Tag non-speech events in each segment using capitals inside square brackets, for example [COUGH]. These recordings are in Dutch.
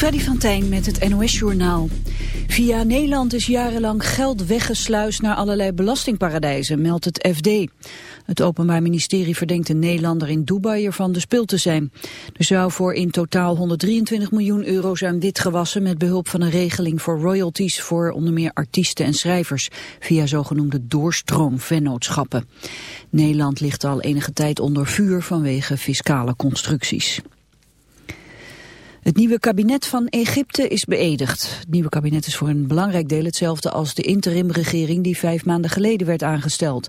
Freddy van Tijn met het NOS-journaal. Via Nederland is jarenlang geld weggesluist naar allerlei belastingparadijzen, meldt het FD. Het Openbaar Ministerie verdenkt een Nederlander in Dubai ervan de spil te zijn. Er zou voor in totaal 123 miljoen euro zijn witgewassen met behulp van een regeling voor royalties voor onder meer artiesten en schrijvers via zogenoemde doorstroomvennootschappen. Nederland ligt al enige tijd onder vuur vanwege fiscale constructies. Het nieuwe kabinet van Egypte is beëdigd. Het nieuwe kabinet is voor een belangrijk deel hetzelfde als de interimregering die vijf maanden geleden werd aangesteld.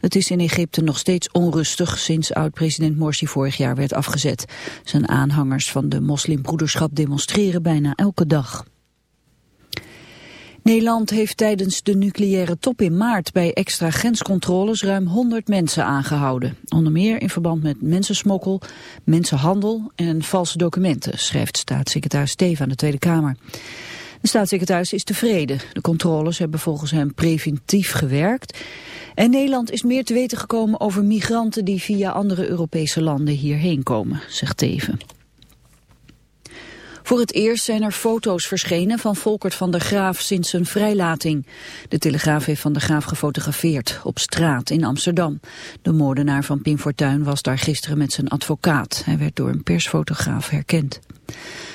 Het is in Egypte nog steeds onrustig sinds oud-president Morsi vorig jaar werd afgezet. Zijn aanhangers van de moslimbroederschap demonstreren bijna elke dag. Nederland heeft tijdens de nucleaire top in maart bij extra grenscontroles ruim 100 mensen aangehouden. Onder meer in verband met mensensmokkel, mensenhandel en valse documenten, schrijft staatssecretaris Steven aan de Tweede Kamer. De staatssecretaris is tevreden. De controles hebben volgens hem preventief gewerkt. En Nederland is meer te weten gekomen over migranten die via andere Europese landen hierheen komen, zegt Teven. Voor het eerst zijn er foto's verschenen van Volkert van der Graaf sinds zijn vrijlating. De Telegraaf heeft van der Graaf gefotografeerd op straat in Amsterdam. De moordenaar van Pim Fortuyn was daar gisteren met zijn advocaat. Hij werd door een persfotograaf herkend.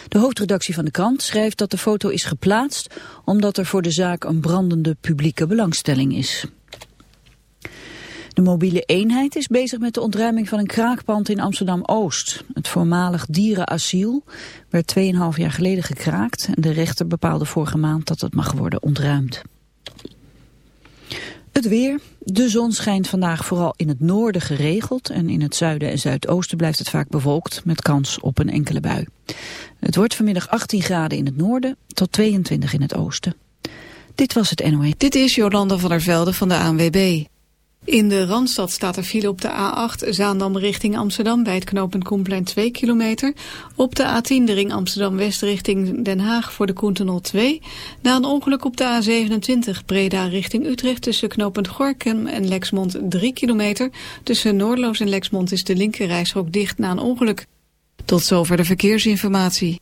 De hoofdredactie van de krant schrijft dat de foto is geplaatst omdat er voor de zaak een brandende publieke belangstelling is. De mobiele eenheid is bezig met de ontruiming van een kraakpand in Amsterdam-Oost. Het voormalig dierenasiel werd 2,5 jaar geleden gekraakt... en de rechter bepaalde vorige maand dat het mag worden ontruimd. Het weer. De zon schijnt vandaag vooral in het noorden geregeld... en in het zuiden en zuidoosten blijft het vaak bewolkt... met kans op een enkele bui. Het wordt vanmiddag 18 graden in het noorden tot 22 in het oosten. Dit was het NOE. Dit is Jolanda van der Velde van de ANWB. In de Randstad staat er file op de A8 Zaandam richting Amsterdam bij het knooppunt Koenplein 2 kilometer. Op de A10 de ring Amsterdam-West richting Den Haag voor de Koentunnel 2. Na een ongeluk op de A27 Breda richting Utrecht tussen knooppunt Gorkum en Lexmond 3 kilometer. Tussen Noordloos en Lexmond is de linkerrijstrook dicht na een ongeluk. Tot zover de verkeersinformatie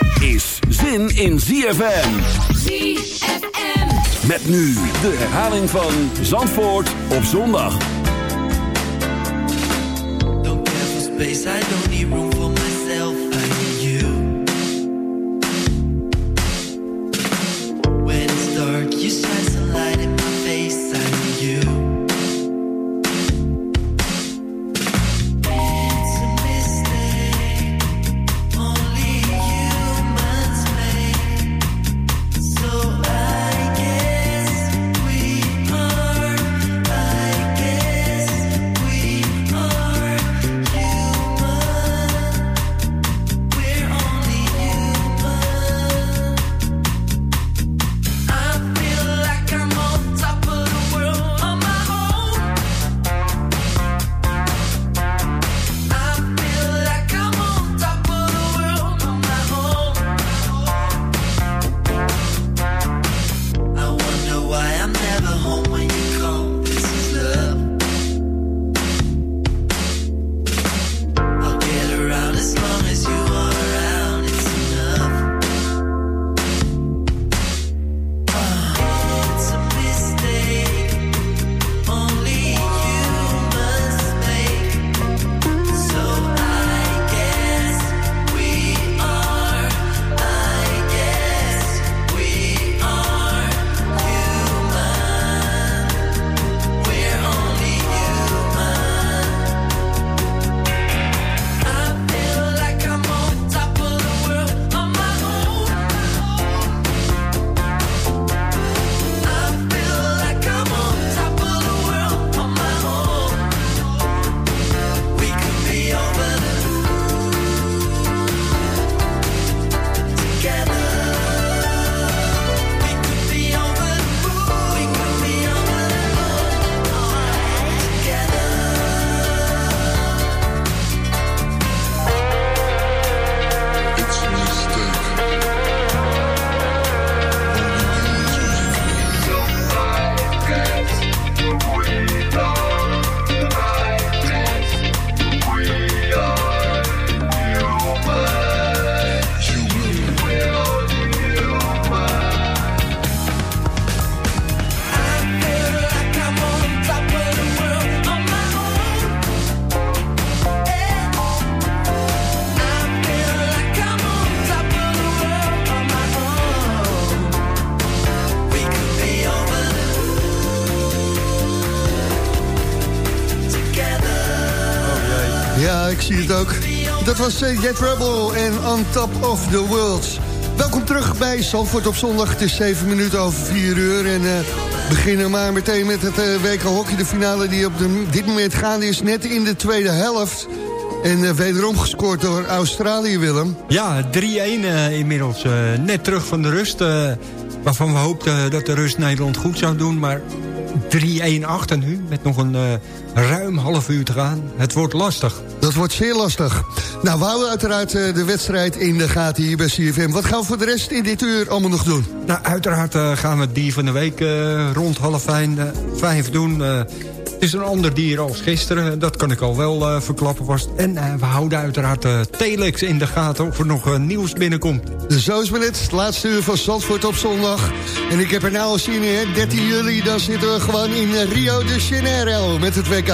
Is zin in ZFM. ZFM. Met nu de herhaling van Zandvoort op zondag. Don't care for space, I don't need room was Jet Rebel en On Top of the World. Welkom terug bij Zandvoort op zondag. Het is 7 minuten over 4 uur. En uh, beginnen maar meteen met het uh, WK Hockey. De finale die op de, dit moment gaande is net in de tweede helft. En uh, wederom gescoord door Australië, Willem. Ja, 3-1 inmiddels. net terug van de rust. waarvan we hoopten dat de rust Nederland goed zou doen. Maar 3-1 achter nu, met nog een uh, ruim half uur te gaan. Het wordt lastig. Dat wordt zeer lastig. Nou, we houden uiteraard uh, de wedstrijd in de gaten hier bij CFM. Wat gaan we voor de rest in dit uur allemaal nog doen? Nou, uiteraard uh, gaan we die van de week rond half vijf doen is een ander dier als gisteren. Dat kan ik al wel uh, verklappen vast. En uh, we houden uiteraard uh, Telex in de gaten of er nog nieuws binnenkomt. Zo is het. Het laatste uur van Zandvoort op zondag. En ik heb er nou al zin in, 13 juli, dan zitten we gewoon in Rio de Janeiro met het WK.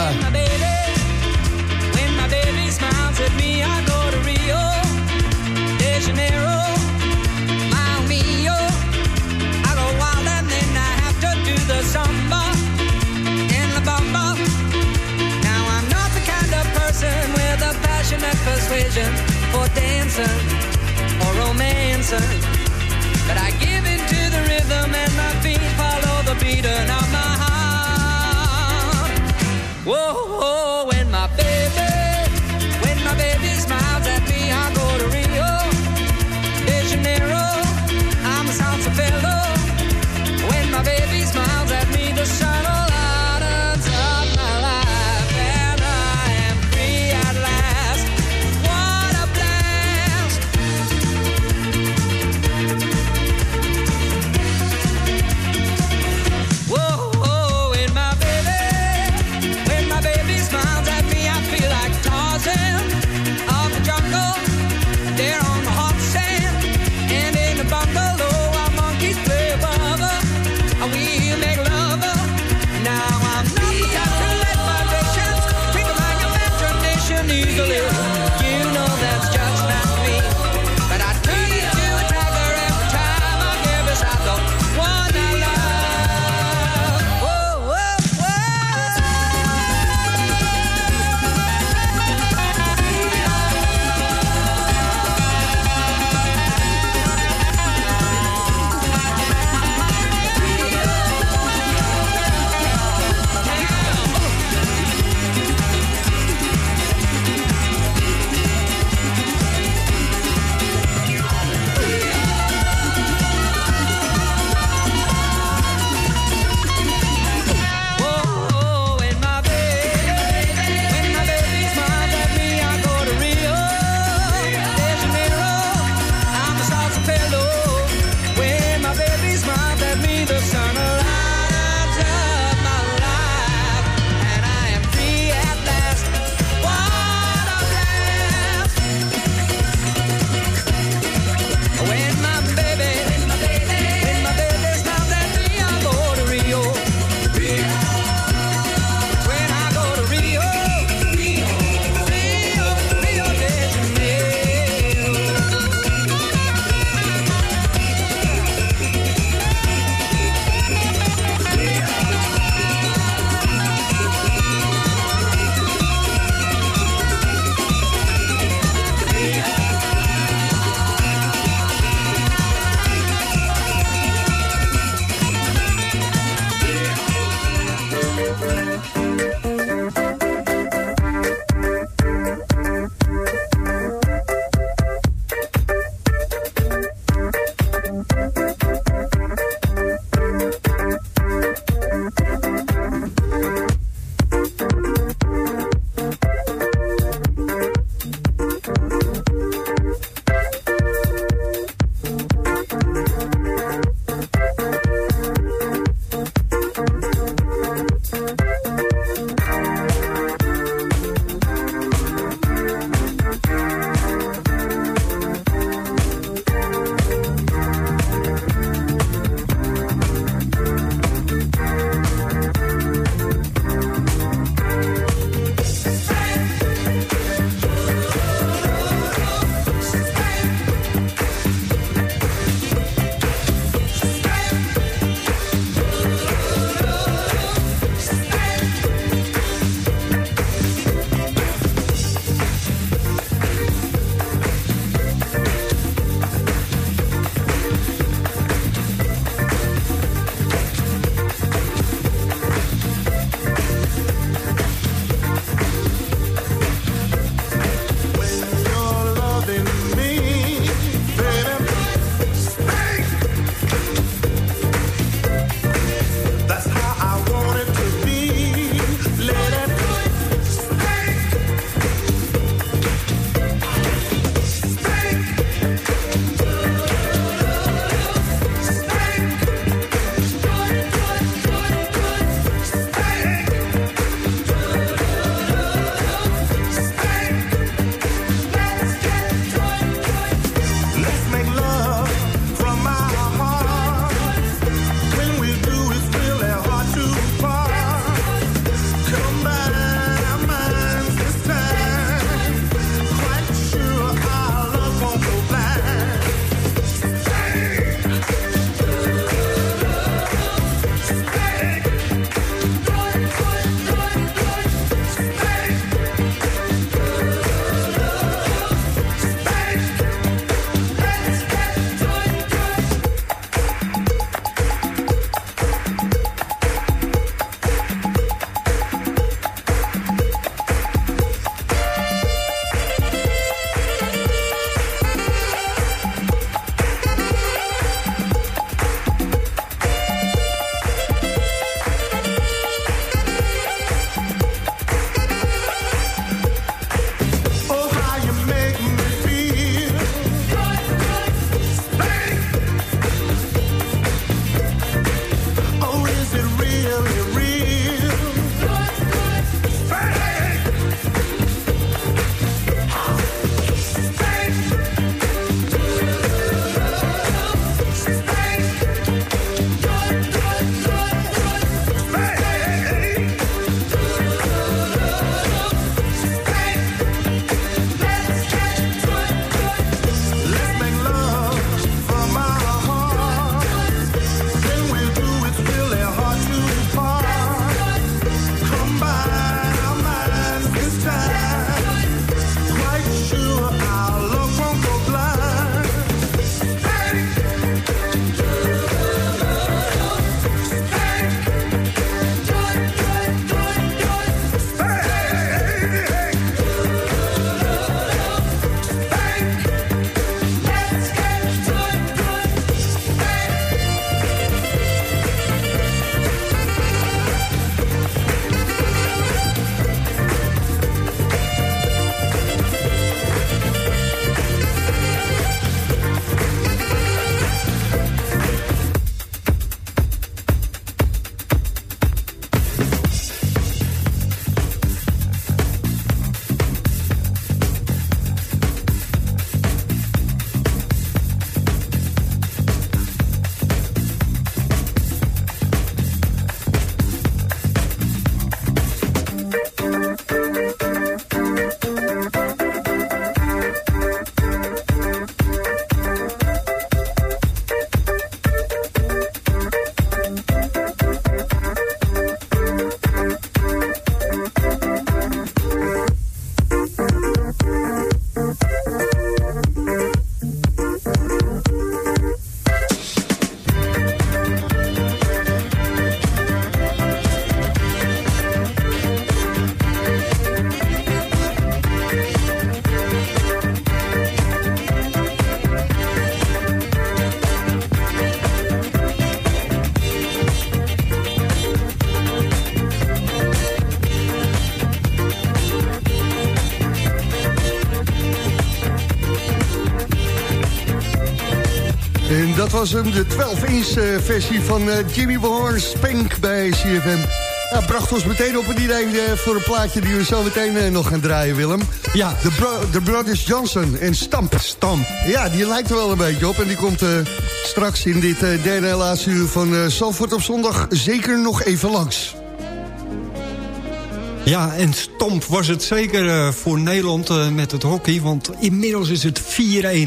Persuasion for dancing or romancing. But I give in to the rhythm and my feet follow the beating of my heart. Whoa, was hem, de 12-inch versie van Jimmy Behorn Spank bij CFM. Ja, bracht ons meteen op een idee voor een plaatje die we zo meteen nog gaan draaien, Willem. Ja. De, bro Brothers Johnson en Stamp. Stamp. Ja, die lijkt er wel een beetje op en die komt straks in dit derde en laatste uur van uh, Zalvoort op zondag zeker nog even langs. Ja, en stomp was het zeker uh, voor Nederland uh, met het hockey. Want inmiddels is het 4-1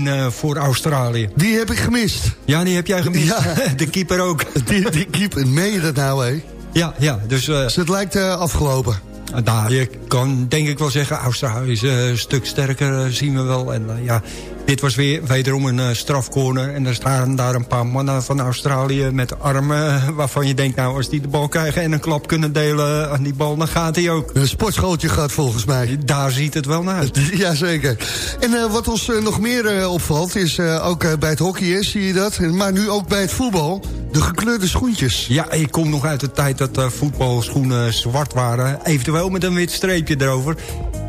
uh, voor Australië. Die heb ik gemist. Ja, die heb jij gemist. Ja. [LAUGHS] de keeper ook. [LAUGHS] Die, die keeper, meen je dat nou, hè? Ja, ja. Dus, dus het lijkt afgelopen. Nou, je kan denk ik wel zeggen, Australië is een stuk sterker, zien we wel. En ja, dit was weer wederom een uh, strafcorner. En er staan daar een paar mannen van Australië met armen... Eh, waarvan je denkt, nou, als die de bal krijgen en een klap kunnen delen aan die bal... dan gaat hij ook. Een sportschooltje gaat volgens mij. Daar ziet het wel naar [LAUGHS] uit. Jazeker. En uh, wat ons nog meer opvalt, is ook bij het hockey, zie je dat? Maar nu ook bij het voetbal, de gekleurde schoentjes. Ja, ik kom nog uit de tijd dat voetbalschoenen zwart waren. Eventueel met een wit streepje erover.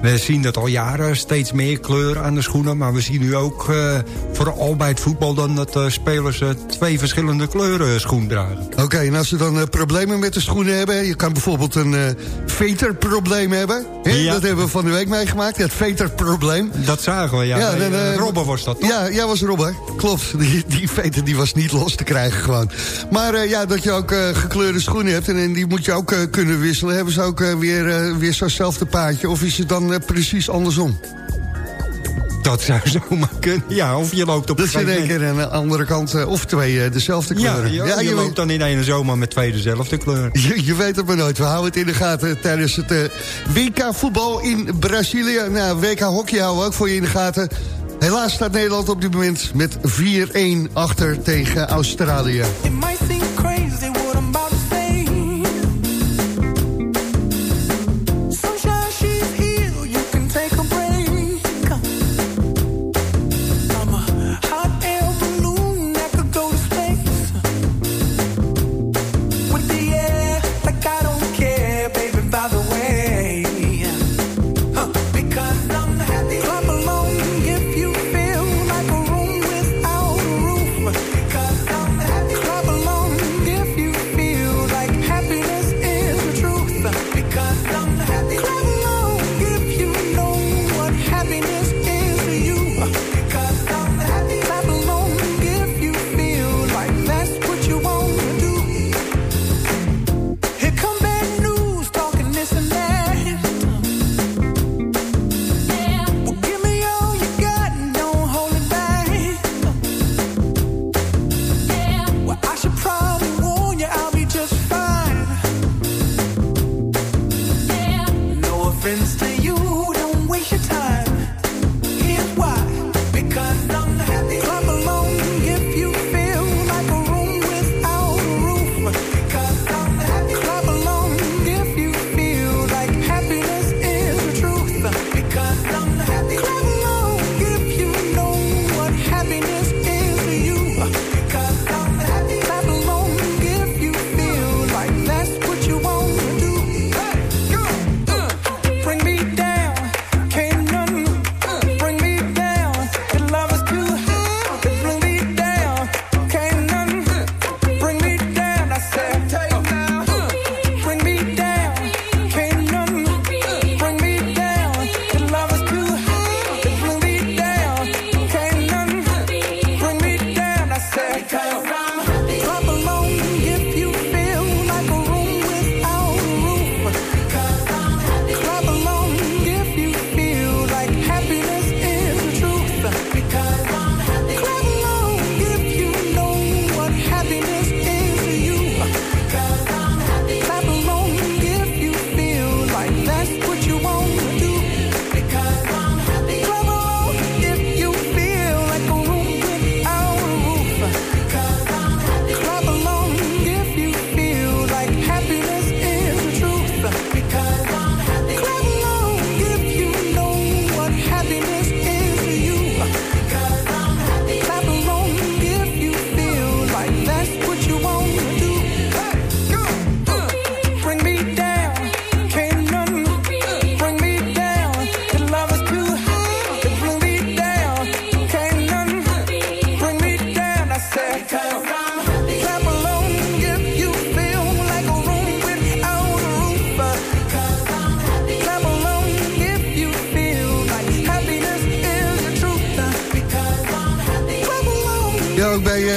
We zien dat al jaren, steeds meer kleur aan de schoenen. Maar we zien nu ook, uh, vooral bij het voetbal... dan dat uh, spelers uh, twee verschillende kleuren schoen dragen. Oké, en als ze dan problemen met de schoenen hebben... je kan bijvoorbeeld een veterprobleem hebben. Ja. Dat hebben we van de week meegemaakt, het veterprobleem. Dat zagen we, ja. ja dan, Robben was dat, toch? Ja, ja was Robben, klopt. [LAUGHS] Die, die veter die was niet los te krijgen gewoon. Maar ja, dat je ook gekleurde schoenen hebt... en, die moet je ook kunnen wisselen... hebben ze ook weer, weer zo'nzelfde paadje... of is het dan precies andersom. Dat zou zomaar kunnen, ja. Of je loopt op dus een één keer aan de andere kant, uh, of twee uh, dezelfde kleuren. Ja, ja, je, je loopt dan in een zomer met twee dezelfde kleuren. [LAUGHS] Je, je, weet het maar nooit. We houden het in de gaten tijdens het uh, WK voetbal in Brazilië. Nou, WK hockey houden we ook voor je in de gaten. Helaas staat Nederland op dit moment met 4-1 achter tegen Australië. Kayo.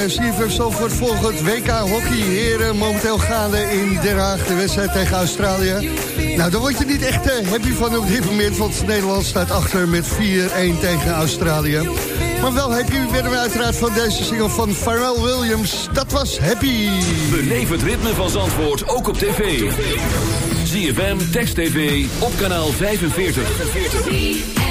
CFM Zalvoort volgt WK Hockey. Heren, momenteel gaande in Den Haag, de wedstrijd tegen Australië. Nou, daar word je niet echt uh, happy van op dit moment... want Nederland staat achter met 4-1 tegen Australië. Maar wel happy werden we uiteraard van deze single van Pharrell Williams. Dat was Happy. Beleef het ritme van Zandvoort, ook op tv. ZFM, Text TV, op kanaal 45.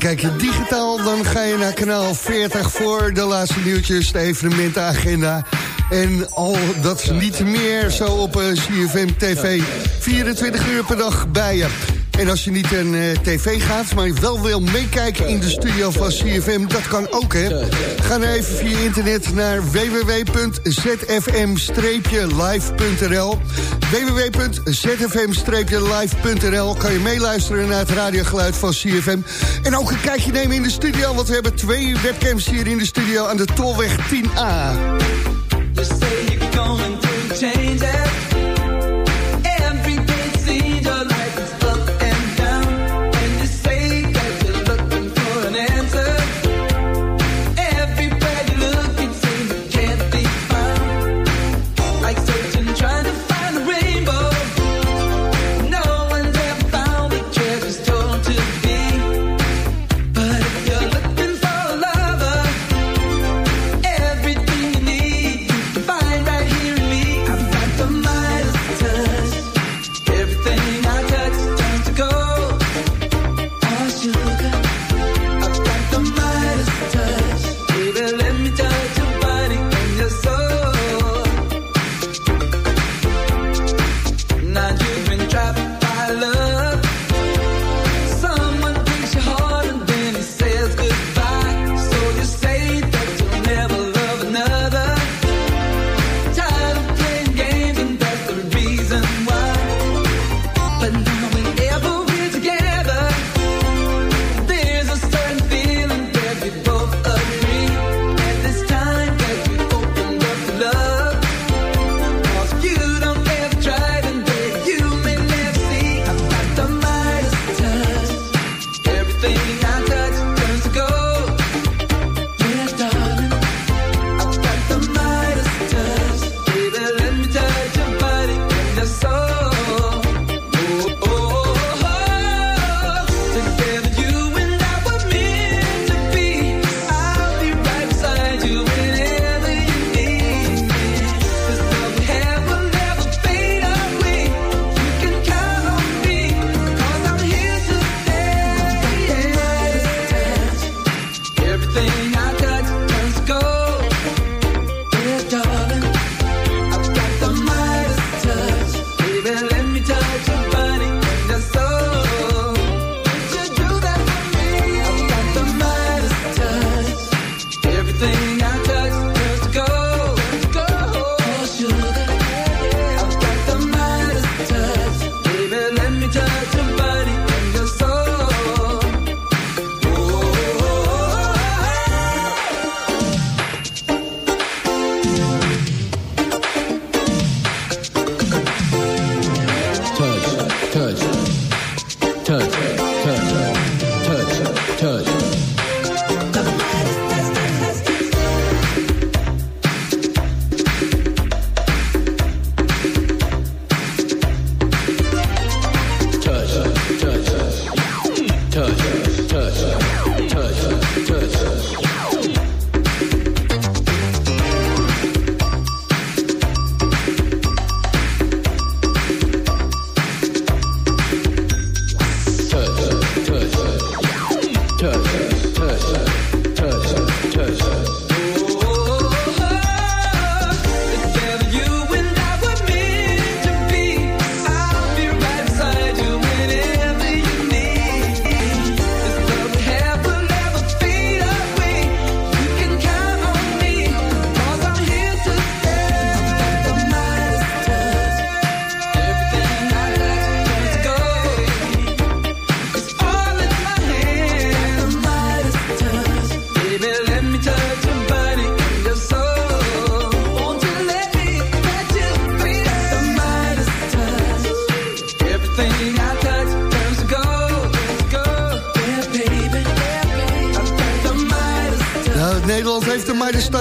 Kijk je digitaal, dan ga je naar kanaal 40 voor de laatste nieuwtjes, de evenementenagenda. En al dat niet meer zo op CFM TV. 24 uur per dag bij je. En als je niet een uh, tv gaat, maar je wel wil meekijken in de studio van CFM... dat kan ook, hè? Ga dan even via internet naar www.zfm-live.nl www.zfm-live.nl Kan je meeluisteren naar het radiogeluid van CFM. En ook een kijkje nemen in de studio, want we hebben twee webcams hier in de studio... aan de Tolweg 10A. Just say you're going change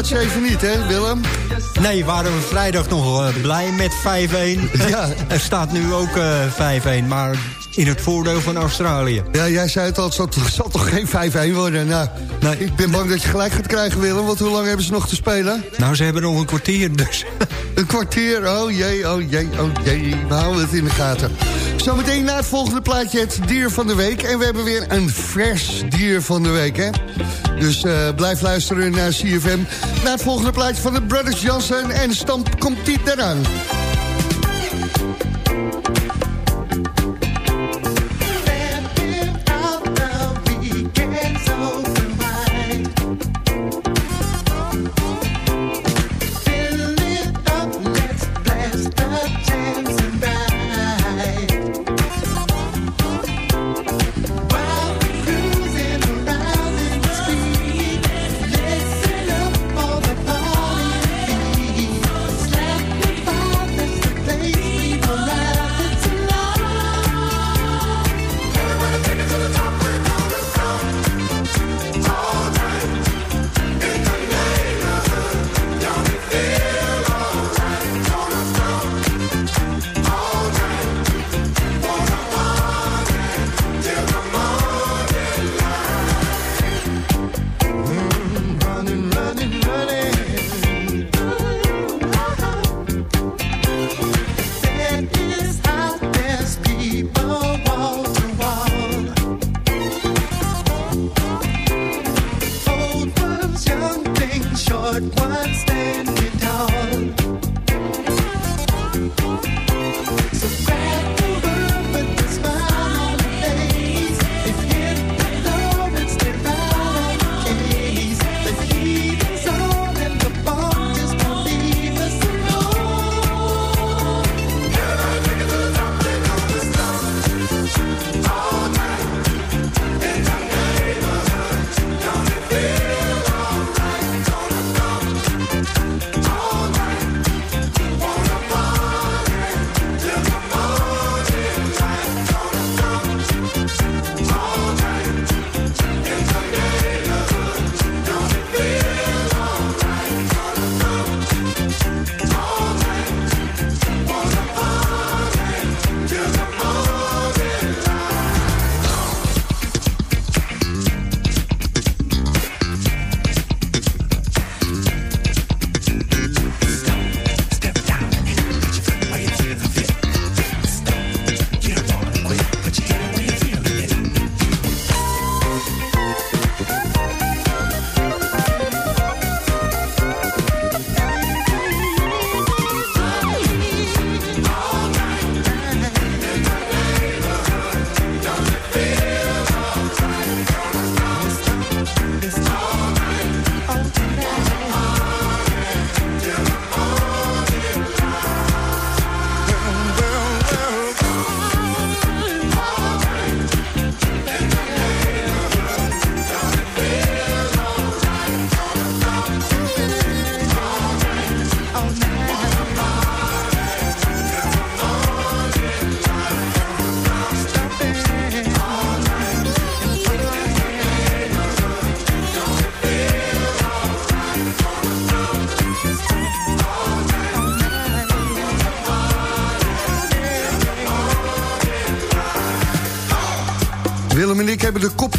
stad even niet, hè Willem? Nee, waren we vrijdag nog eh, blij met 5-1. [LAUGHS] Ja. Er staat nu ook uh, 5-1, maar in het voordeel van Australië. Ja, jij zei het al, het zal, zal toch geen 5-1 worden? Nou, nee. ik ben bang dat je gelijk gaat krijgen, Willem. Want hoe lang hebben ze nog te spelen? Nou, ze hebben nog een kwartier, dus. Een kwartier? Oh jee, oh jee, oh jee. We houden het in de gaten. Zometeen na het volgende plaatje het dier van de week. En we hebben weer een vers dier van de week, hè? Dus uh, blijf luisteren naar CFM. Na het volgende plaatje van de Brothers Johnson. En stamp komt die eraan.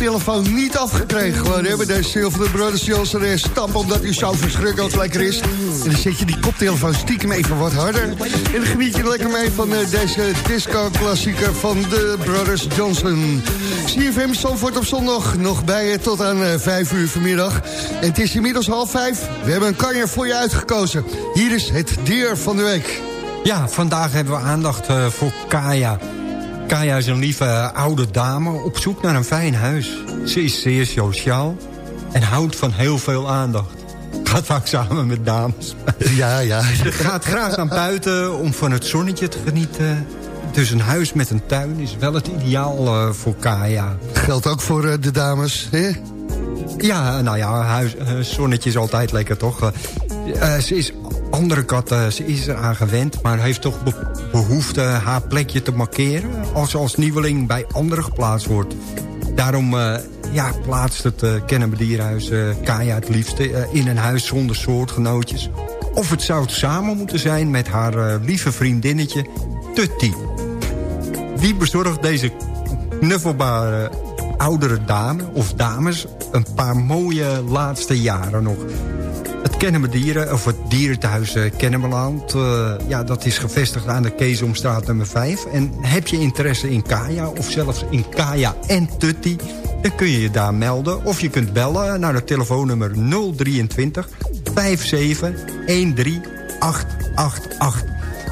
De koptelefoon niet afgekregen. Gewoon hebben deze Silver Brothers Johnson en stamp omdat hij zo verschrikkelijk lekker is. En dan zet je die koptelefoon stiekem even wat harder. En dan geniet je lekker mee van uh, deze disco-klassieker van de Brothers Johnson. CFM Zandvoort op zondag nog bij je tot aan uh, 5 uur vanmiddag. Het is inmiddels half vijf. We hebben een kanjer voor je uitgekozen. Hier is het dier van de week. Ja, vandaag hebben we aandacht voor Kaya. Kaya is een lieve oude dame op zoek naar een fijn huis. Ze is zeer sociaal en houdt van heel veel aandacht. Gaat vaak samen met dames. [LAUGHS] Ja, ja. Ze gaat graag naar buiten om van het zonnetje te genieten. Dus een huis met een tuin is wel het ideaal uh, voor Kaya. Geldt ook voor uh, de dames, hè? Ja, nou ja, huis, uh, zonnetje is altijd lekker, toch? ze is andere katten, ze is eraan gewend... maar heeft toch behoefte haar plekje te markeren... als ze als nieuweling bij anderen geplaatst wordt. daarom ja, plaatst het uh, Kennemer Dierhuis Kaya het liefste... in een huis zonder soortgenootjes. Of het zou samen moeten zijn met haar lieve vriendinnetje Tutti. Wie bezorgt deze knuffelbare oudere dame of dames... een paar mooie laatste jaren nog... Het Kennemerdieren, of het dierenthuis uh, Kennemerland... Uh, ja, dat is gevestigd aan de Keesomstraat nummer 5. En heb je interesse in Kaya, of zelfs in Kaya en Tutti... dan kun je je daar melden. Of je kunt bellen naar het telefoonnummer 023 57 13 888.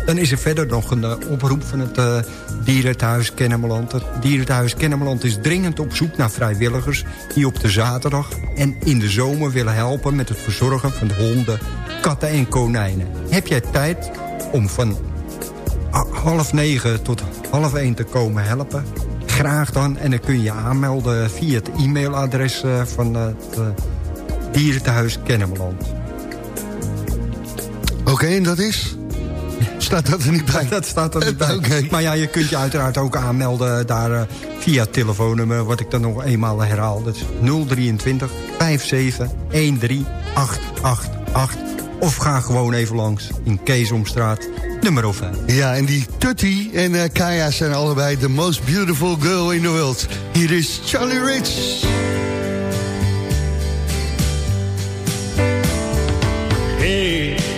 Dan is er verder nog een uh, oproep van het uh, Dierenthuis Kennemerland. Het Dierenthuis Kennemerland is dringend op zoek naar vrijwilligers... die op de zaterdag en in de zomer willen helpen... met het verzorgen van honden, katten en konijnen. Heb jij tijd om van half negen tot half één te komen helpen? Graag dan. En dan kun je aanmelden via het e-mailadres uh, van het Dierenthuis Kennemerland. Oké, en dat is? Staat dat er niet bij? Dat staat er niet bij. [LAUGHS] Okay. Maar ja, je kunt je uiteraard ook aanmelden daar uh, via telefoonnummer... wat ik dan nog eenmaal herhaal. Dat is 023 57 13 888. Of ga gewoon even langs in Keesomstraat nummer 5. Ja, en die Tutti en uh, Kaya zijn allebei the most beautiful girl in the world. Hier is Charlie Rich. Hey.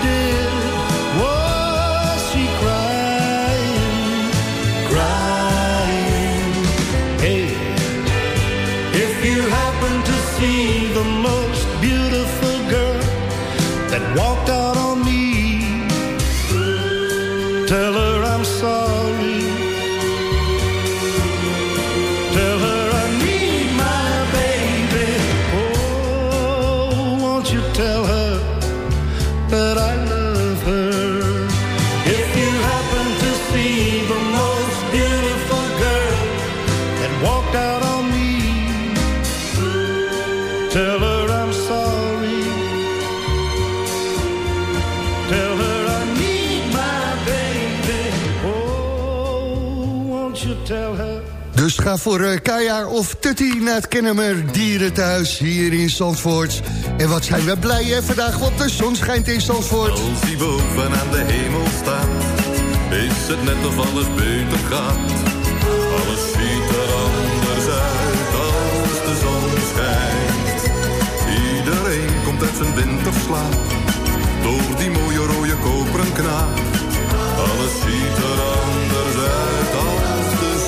Dus ga voor uh, Kaya of Tutti naar het Kennemer Dierenthuis hier in Zandvoort. En wat zijn we blij hè, vandaag, want de zon schijnt in Zandvoort. Als die boven aan de hemel staat, is het net of alles beter gaat. Alles ziet er anders uit als de zon schijnt. Iedereen komt uit zijn winterslaap, door die mooie rode koperen knaap. Alles ziet er anders uit als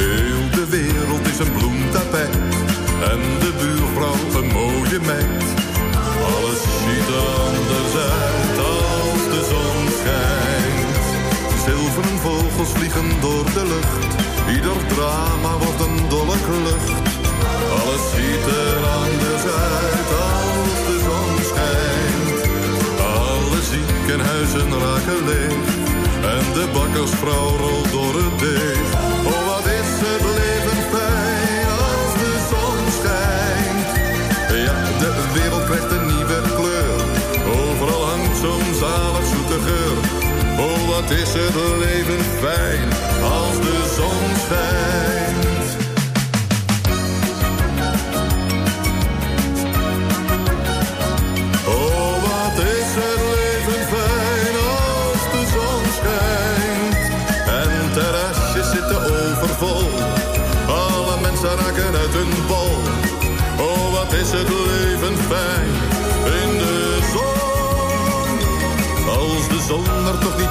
Heel de wereld is een bloemtapijt en de buurvrouw een mooie meid. Alles ziet er anders uit als de zon schijnt. Zilveren vogels vliegen door de lucht. Ieder drama wordt een dolle klucht. Alles ziet er anders uit als de zon schijnt. Alle ziekenhuizen raken leeg. En de bakkersvrouw rolt door het deeg. Wat is het leven fijn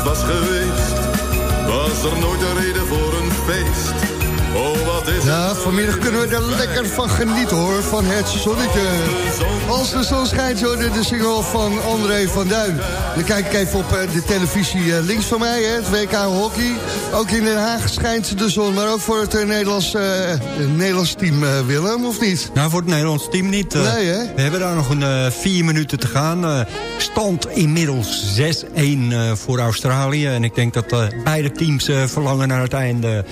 was geweest, was er nooit een reden voor een feest. Oh, wat is Ja, vanmiddag kunnen we er lekker van genieten hoor, van het zonnetje. Als de zon schijnt, hoorde de single van André van Duin. Dan kijk ik even op eh, de televisie eh, links van mij, hè, het WK Hockey. Ook in Den Haag schijnt de zon, maar ook voor het eh, Nederlands, Nederlands team, Willem, of niet? Nou, voor het Nederlands team niet. Nee, hè? We hebben daar nog een vier minuten te gaan. Stand inmiddels 6-1 eh, voor Australië. En ik denk dat beide teams verlangen naar het einde.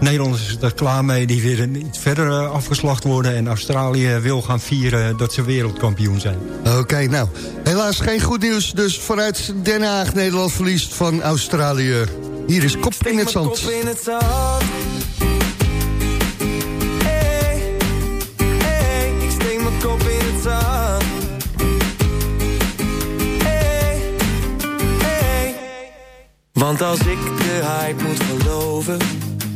Nederland is er klaar mee, die weer iets verder eh, afgeslacht worden. En Australië wil gaan vieren dat ze wereldkampioen zijn. Oké, nou, helaas geen goed nieuws. Dus vanuit Den Haag, Nederland verliest van Australië. Hier is Kop in het Zand. Kop in het zand. Hey, hey, ik steek mijn kop in het zand. Hey, hey. Want als ik de hype moet geloven,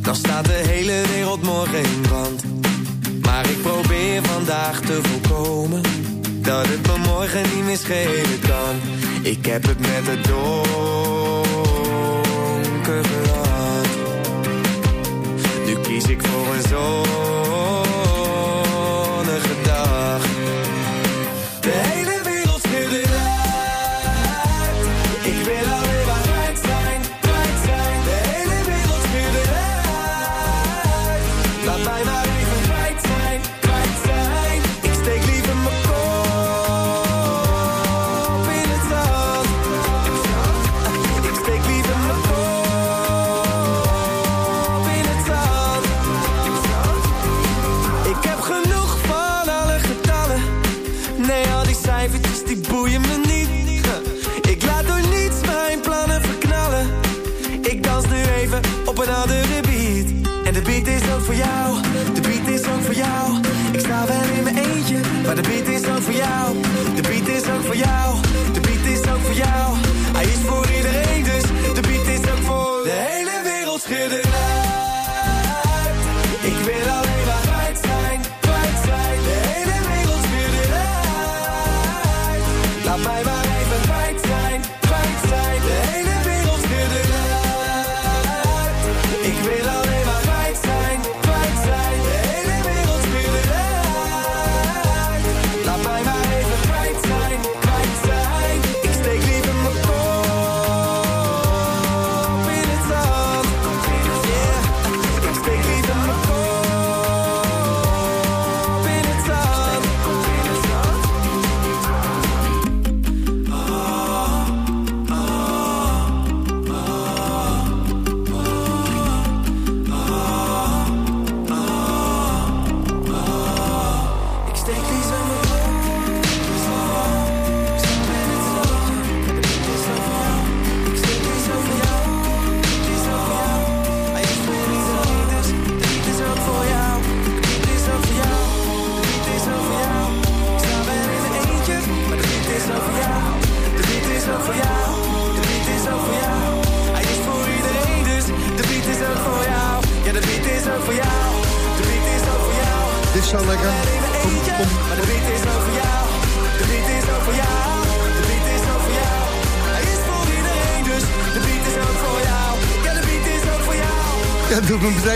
dan staat de hele wereld morgen in brand. Maar ik probeer vandaag te voorkomen, dat het me morgen niet meer schelen kan. Ik heb het met het donker gehad. Nu kies ik voor een zonnige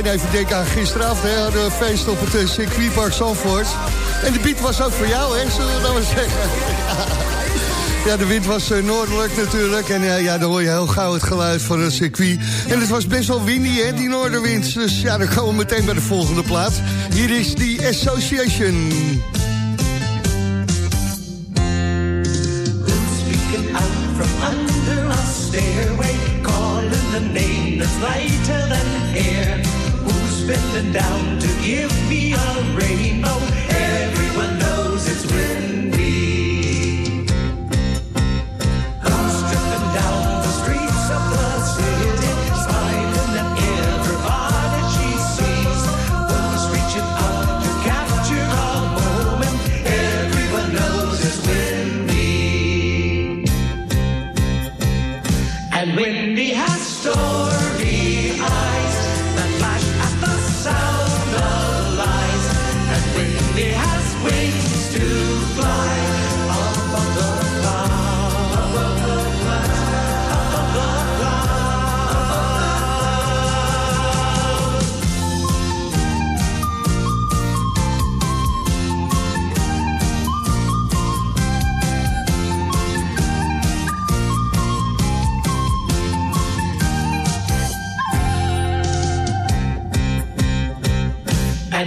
meteen even denken aan gisteravond. Hè, feest op het eh, circuitpark Zandvoort. En de beat was ook voor jou, hè, zullen we dan maar zeggen. [LAUGHS] Ja, de wind was eh, noordelijk natuurlijk. En eh, ja, dan hoor je heel gauw het geluid van het circuit. En het was best wel windy, hè, die noorderwind. Dus ja, dan komen we meteen bij de volgende plaats. Hier is die Association.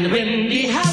And when we have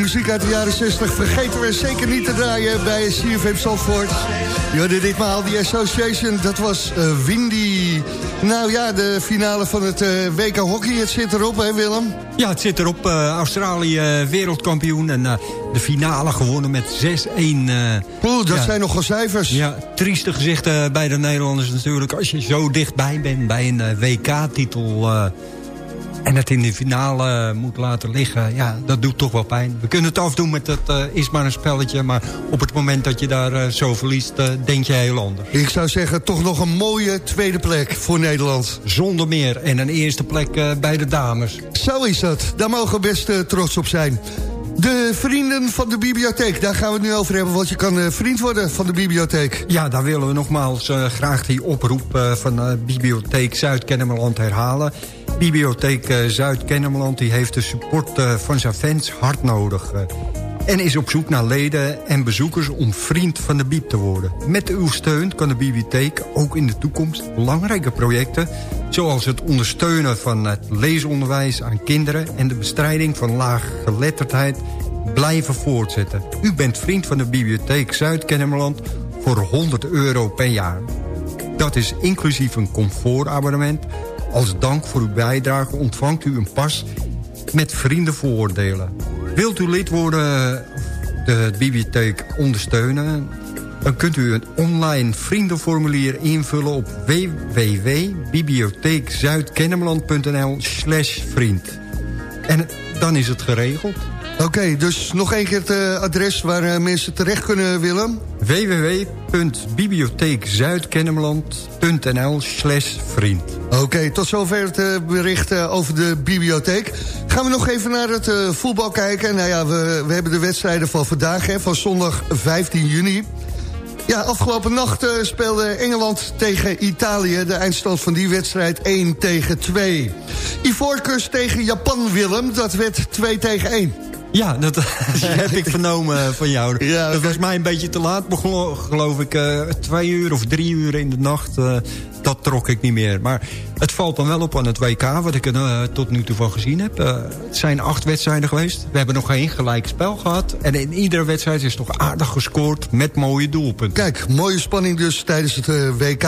muziek uit de jaren 60 vergeten we zeker niet te draaien bij CFM Zandvoort. Je hoorde ditmaal die Association, dat was eh, Windy. Nou ja, de finale van het eh, WK Hockey, het zit erop hè Willem? Ja, het zit erop. eh, Australië wereldkampioen. En de finale gewonnen met 6-1. eh, Oeh, dat ja. zijn nogal cijfers. Ja, trieste gezichten bij de Nederlanders natuurlijk. Als je zo dichtbij bent bij een WK-titel... eh, en het in de finale moet laten liggen... ja, dat doet toch wel pijn. We kunnen het afdoen met het eh, is maar een spelletje... maar op het moment dat je daar eh, zo verliest, eh, denk je heel anders. Ik zou zeggen, toch nog een mooie tweede plek voor Nederland. Zonder meer. En een eerste plek eh, bij de dames. Zo is dat. Daar mogen we best eh, trots op zijn. De vrienden van de bibliotheek, daar gaan we het nu over hebben... want je kan eh, vriend worden van de bibliotheek. Ja, daar willen we nogmaals eh, graag die oproep eh, van eh, Bibliotheek Zuid-Kennemerland herhalen. Bibliotheek eh, Zuid-Kennemerland heeft de support eh, van zijn fans hard nodig. eh, en is op zoek naar leden en bezoekers om vriend van de Bieb te worden. Met uw steun kan de bibliotheek ook in de toekomst belangrijke projecten... zoals het ondersteunen van het leesonderwijs aan kinderen... en de bestrijding van laaggeletterdheid blijven voortzetten. U bent vriend van de Bibliotheek Zuid-Kennemerland voor 100 euro per jaar. Dat is inclusief een comfortabonnement. Als dank voor uw bijdrage ontvangt u een pas met vriendenvoordelen. Wilt u lid worden de bibliotheek ondersteunen... dan kunt u een online vriendenformulier invullen op www.bibliotheekzuidkennemerland.nl slash vriend. En dan is het geregeld. Oké, dus nog één keer het eh, adres waar eh, mensen terecht kunnen, Willem. www.bibliotheekzuidkennemerland.nl slash vriend. Oké, tot zover het eh, bericht over de bibliotheek. Gaan we nog even naar het voetbal kijken. Nou ja, we, we hebben de wedstrijden van vandaag, hè, van zondag 15 juni. Ja, afgelopen nacht speelde Engeland tegen Italië. De eindstand van die wedstrijd 1 tegen 2. Ivoorkust tegen Japan, Willem. Dat werd 2 tegen 1. Ja, [LAUGHS] dat heb ik vernomen van jou. Ja, Dat was mij een beetje te laat, begon, geloof ik, eh, twee uur of drie uur in de nacht. eh, dat trok ik niet meer. Maar het valt dan wel op aan het WK, wat ik er eh, tot nu toe van gezien heb. Eh, het zijn acht wedstrijden geweest. We hebben nog geen gelijk spel gehad. En in iedere wedstrijd is toch aardig gescoord met mooie doelpunten. Kijk, mooie spanning dus tijdens het eh, WK.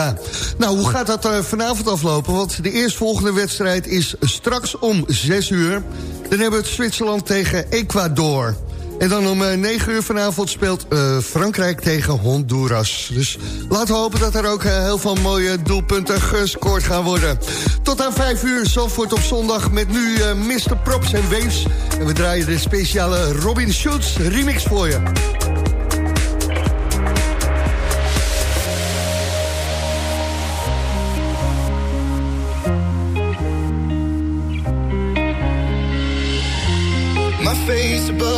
Nou, hoe gaat dat vanavond aflopen? Want de eerstvolgende wedstrijd is straks om 6 uur. Dan hebben we het Zwitserland tegen Ecuador. En dan om eh, 9 uur vanavond speelt eh, Frankrijk tegen Honduras. Dus laten we hopen dat er ook eh, heel veel mooie doelpunten gescoord gaan worden. Tot aan 5 uur, Zandvoort op zondag met nu eh, Mr. Props en Waves. En we draaien de speciale Robin Schultz remix voor je.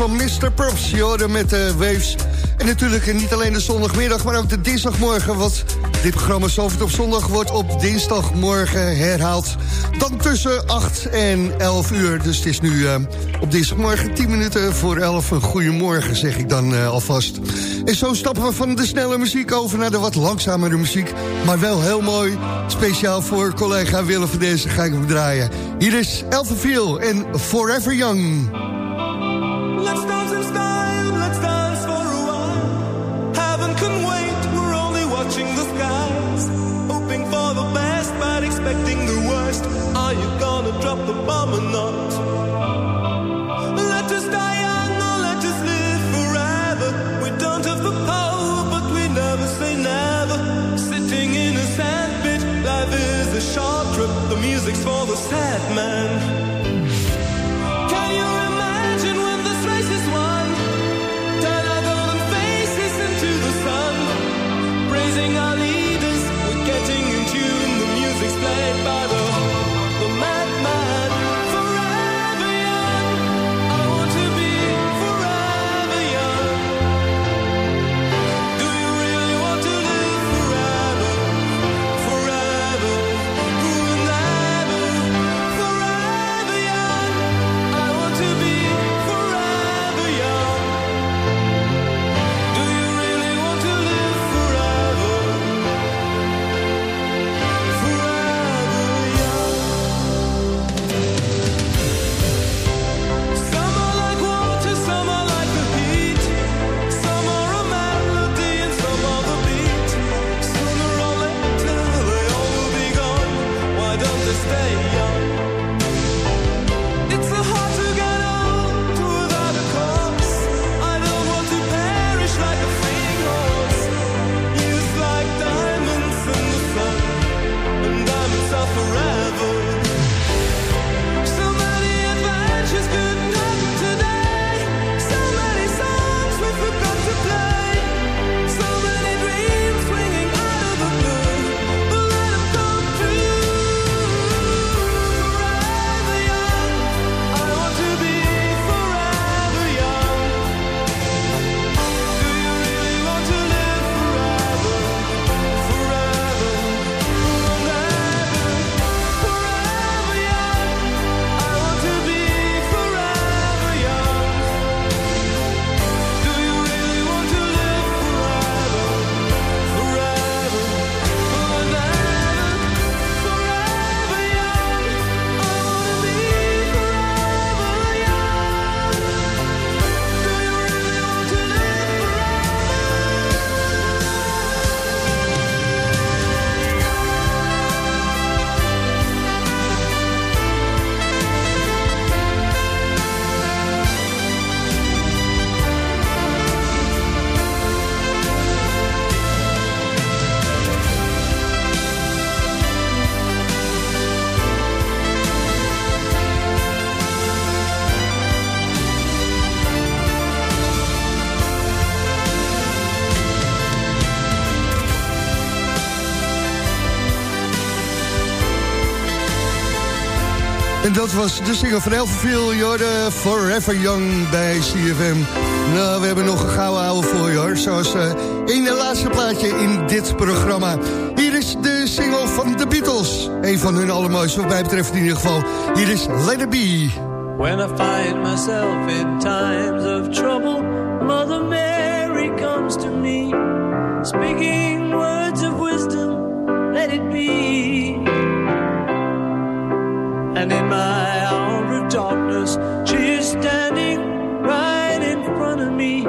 Van Mr. Props. Je met de Waves. En natuurlijk niet alleen de zondagmiddag, maar ook de dinsdagmorgen. Want dit programma Zalvert op zondag wordt op dinsdagmorgen herhaald. Dan tussen 8 en 11 uur. Dus het is nu eh, op dinsdagmorgen 10 minuten voor 11. Een zeg ik dan eh, alvast. En zo stappen we van de snelle muziek over naar de wat langzamere muziek. Maar wel heel mooi. Speciaal voor collega Willem van deze ga ik hem draaien. Hier is Elfenviel en Forever Young. Dat was de single van Elfenville, Jorde Forever Young bij CFM. Nou, we hebben nog een gouden ouwe voor je hoor. Zoals uh, in de laatste plaatje in dit programma. Hier is de single van The Beatles. Een van hun allermooiste, wat mij betreft in ieder geval. Hier is Let It Be. When I find myself in times of trouble, Mother Mary comes to me, speaking words of wisdom, let it be. And in my hour of darkness, she is standing right in front of me,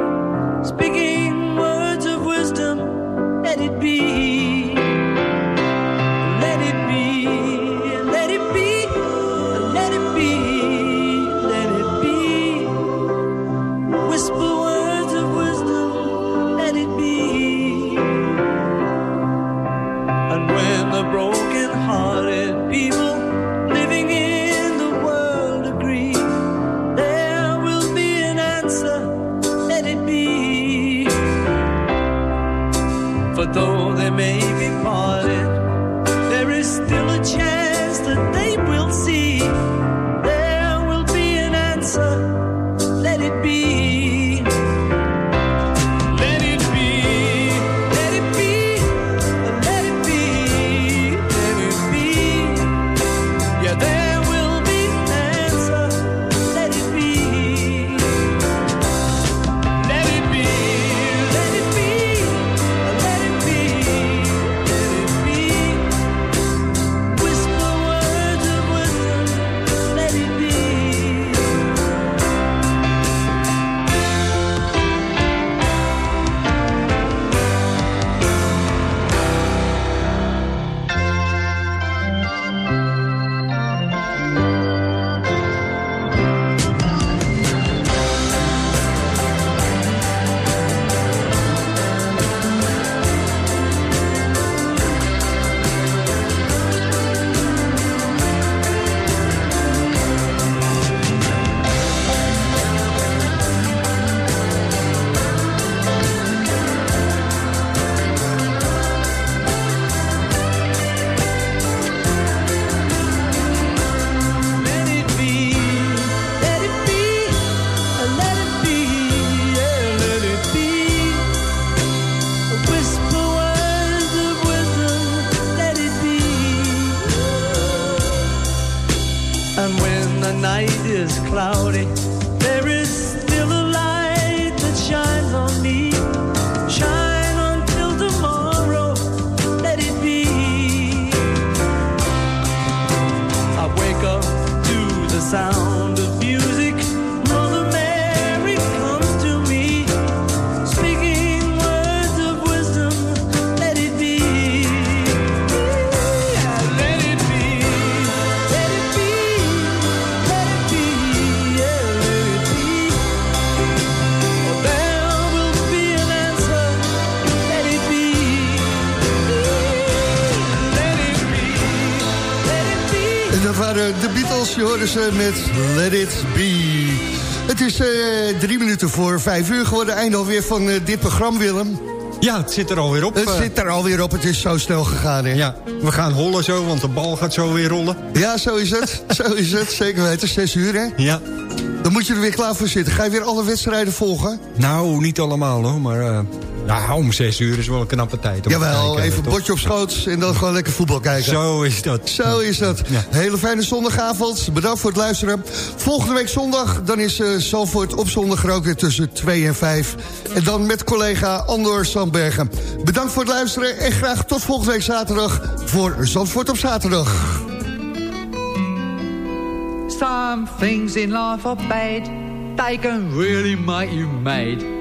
voor vijf uur geworden. Einde alweer van eh, dit programma, Willem. Ja, het zit er alweer op. Het eh. zit er alweer op, het is zo snel gegaan. Hè? Ja, we gaan hollen zo, want de bal gaat zo weer rollen. Ja, zo is het. [LAUGHS] zo is het, zeker weten. Zes uur, hè? Ja. Dan moet je er weer klaar voor zitten. Ga je weer alle wedstrijden volgen? Nou, niet allemaal hoor, maar eh, ja, om zes uur is wel een knappe tijd. om te Jawel, kijken, even toch? bordje op schoot en dan gewoon lekker voetbal kijken. Zo is dat. Zo is dat. Ja. Hele fijne zondagavond. Bedankt voor het luisteren. Volgende week zondag, dan is uh, Zalvoort op zondag er ook weer tussen 2 en 5. En dan met collega Andor Sandbergen. Bedankt voor het luisteren en graag tot volgende week zaterdag voor Zandvoort op zaterdag. Some things in life are bad, they can really make you mad.